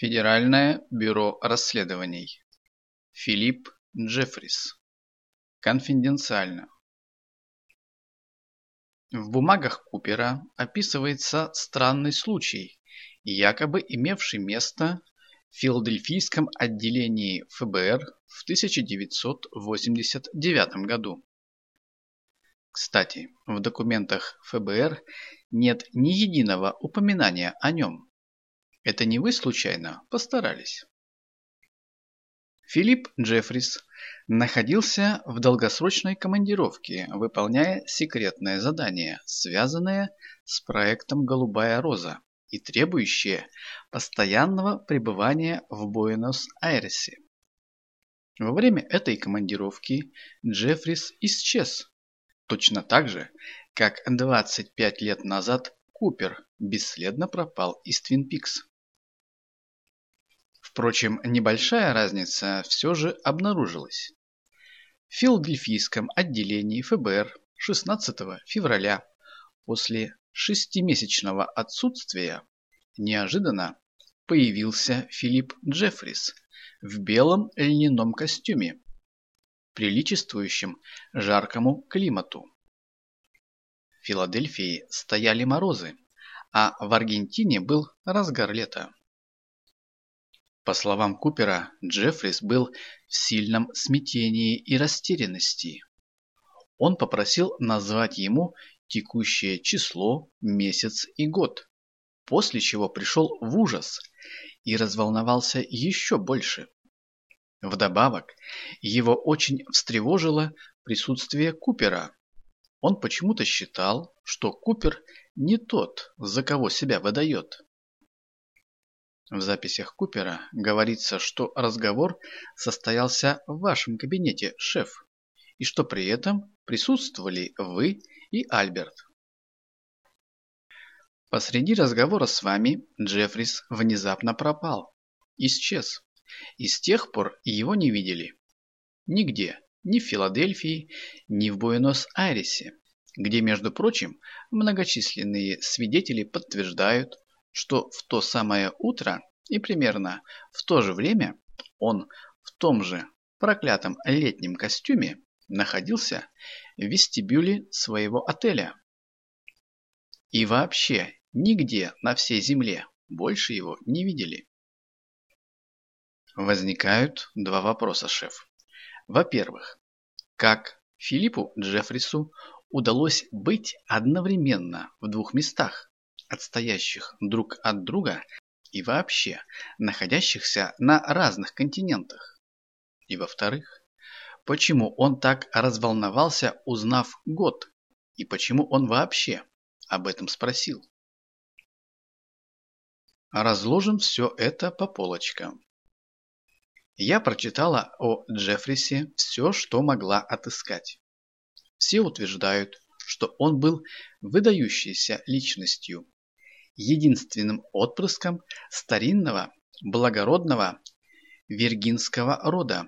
Федеральное бюро расследований. Филипп Джеффрис. Конфиденциально. В бумагах Купера описывается странный случай, якобы имевший место в Филадельфийском отделении ФБР в 1989 году. Кстати, в документах ФБР нет ни единого упоминания о нем. Это не вы случайно постарались? Филипп Джеффрис находился в долгосрочной командировке, выполняя секретное задание, связанное с проектом «Голубая роза» и требующее постоянного пребывания в Буэнос-Айресе. Во время этой командировки Джеффрис исчез, точно так же, как 25 лет назад Купер бесследно пропал из Твин Пикс. Впрочем, небольшая разница все же обнаружилась. В Филадельфийском отделении ФБР 16 февраля после шестимесячного отсутствия неожиданно появился Филипп Джеффрис в белом льняном костюме, приличествующем жаркому климату. В Филадельфии стояли морозы, а в Аргентине был разгар лета. По словам Купера, Джеффрис был в сильном смятении и растерянности. Он попросил назвать ему текущее число, месяц и год, после чего пришел в ужас и разволновался еще больше. Вдобавок, его очень встревожило присутствие Купера. Он почему-то считал, что Купер не тот, за кого себя выдает. В записях Купера говорится, что разговор состоялся в вашем кабинете, шеф, и что при этом присутствовали вы и Альберт. Посреди разговора с вами Джеффрис внезапно пропал, исчез, и с тех пор его не видели. Нигде, ни в Филадельфии, ни в Буэнос-Айресе, где, между прочим, многочисленные свидетели подтверждают, что в то самое утро и примерно в то же время он в том же проклятом летнем костюме находился в вестибюле своего отеля. И вообще нигде на всей земле больше его не видели. Возникают два вопроса, шеф. Во-первых, как Филиппу Джеффрису удалось быть одновременно в двух местах, отстоящих друг от друга и вообще находящихся на разных континентах? И во-вторых, почему он так разволновался, узнав год, и почему он вообще об этом спросил? Разложим все это по полочкам. Я прочитала о Джеффрисе все, что могла отыскать. Все утверждают, что он был выдающейся личностью, единственным отпрыском старинного благородного виргинского рода,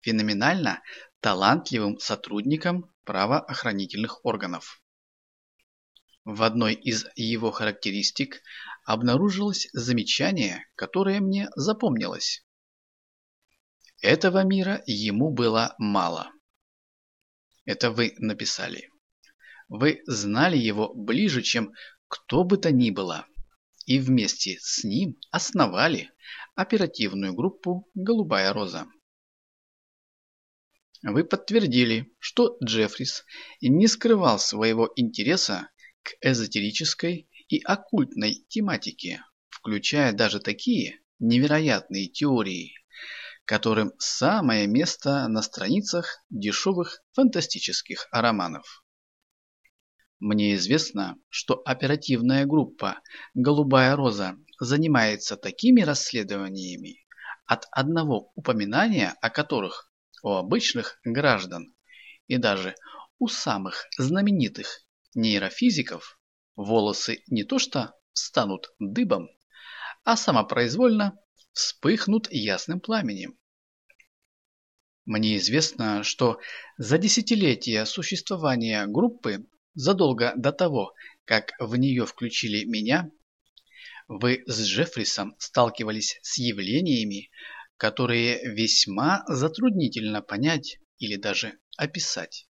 феноменально талантливым сотрудником правоохранительных органов. В одной из его характеристик обнаружилось замечание, которое мне запомнилось. Этого мира ему было мало. Это вы написали. Вы знали его ближе, чем кто бы то ни было, и вместе с ним основали оперативную группу «Голубая роза». Вы подтвердили, что Джеффрис не скрывал своего интереса к эзотерической и оккультной тематике, включая даже такие невероятные теории, которым самое место на страницах дешевых фантастических романов. Мне известно, что оперативная группа «Голубая роза» занимается такими расследованиями, от одного упоминания о которых у обычных граждан и даже у самых знаменитых нейрофизиков волосы не то что станут дыбом, а самопроизвольно вспыхнут ясным пламенем. Мне известно, что за десятилетия существования группы задолго до того, как в нее включили меня, вы с Джеффрисом сталкивались с явлениями, которые весьма затруднительно понять или даже описать.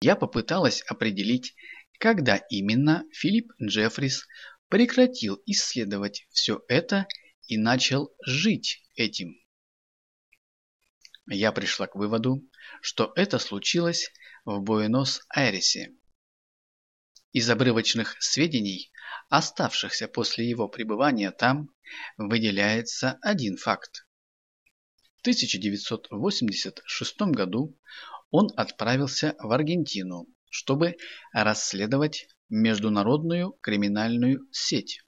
Я попыталась определить, когда именно Филипп Джеффрис прекратил исследовать все это и начал жить этим. Я пришла к выводу, что это случилось в Буэнос-Айресе. Из обрывочных сведений, оставшихся после его пребывания там, выделяется один факт. В 1986 году он отправился в Аргентину, чтобы расследовать международную криминальную сеть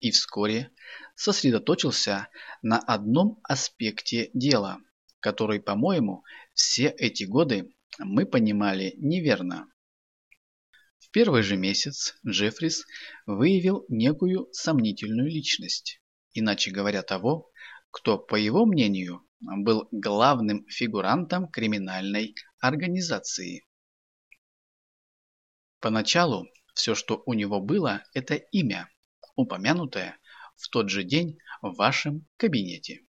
и вскоре сосредоточился на одном аспекте дела, который, по-моему, все эти годы мы понимали неверно. В первый же месяц Джеффрис выявил некую сомнительную личность, иначе говоря того, кто, по его мнению, был главным фигурантом криминальной организации. Поначалу все, что у него было, это имя, упомянутое в тот же день в вашем кабинете.